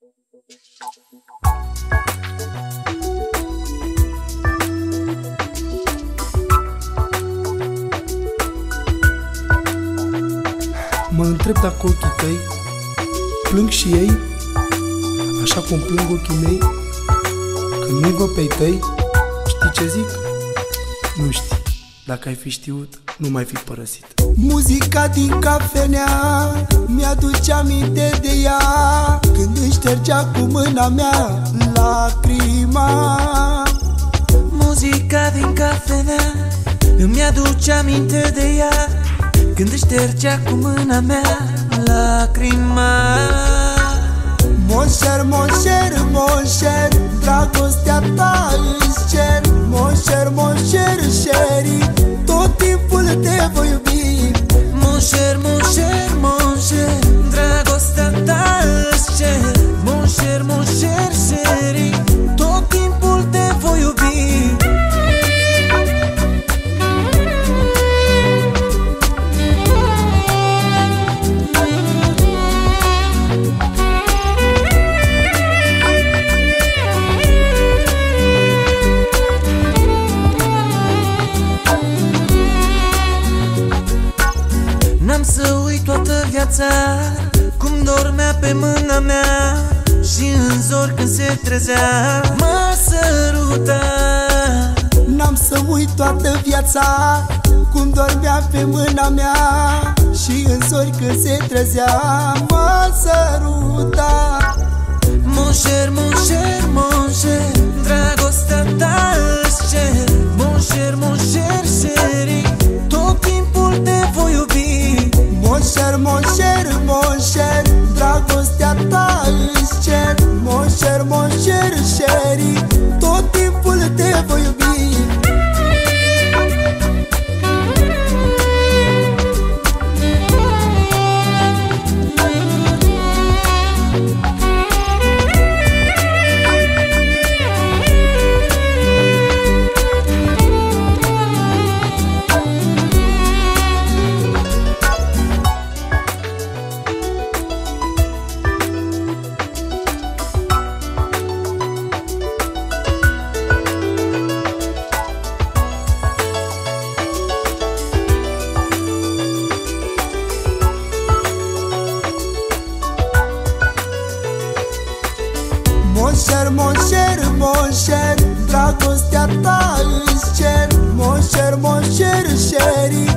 Mă întreb dacă ochii tăi plâng și ei, așa cum plâng ochii mei, când nu-i văd pe tăi, știi ce zic? Nu știi, dacă ai fi știut, nu mai fi părăsit. Muzica din cafenea Mi-aduce aminte de ea Când își ștergea cu mâna mea Lacrima. Muzica din cafenea Îmi aduce aminte de ea Când își ștergea cu mâna mea Lacrima toată viața Cum dormea pe mâna mea Și în zor când se trezea. Mă săruta N-am să uit toată viața Cum dormea pe mâna mea Și în zori când se trezea. Mă săruta Mon cher, mon cher, mon cher Monșer, monșer, monșer Dragostea ta îți cer. Monșer, monșer, șeri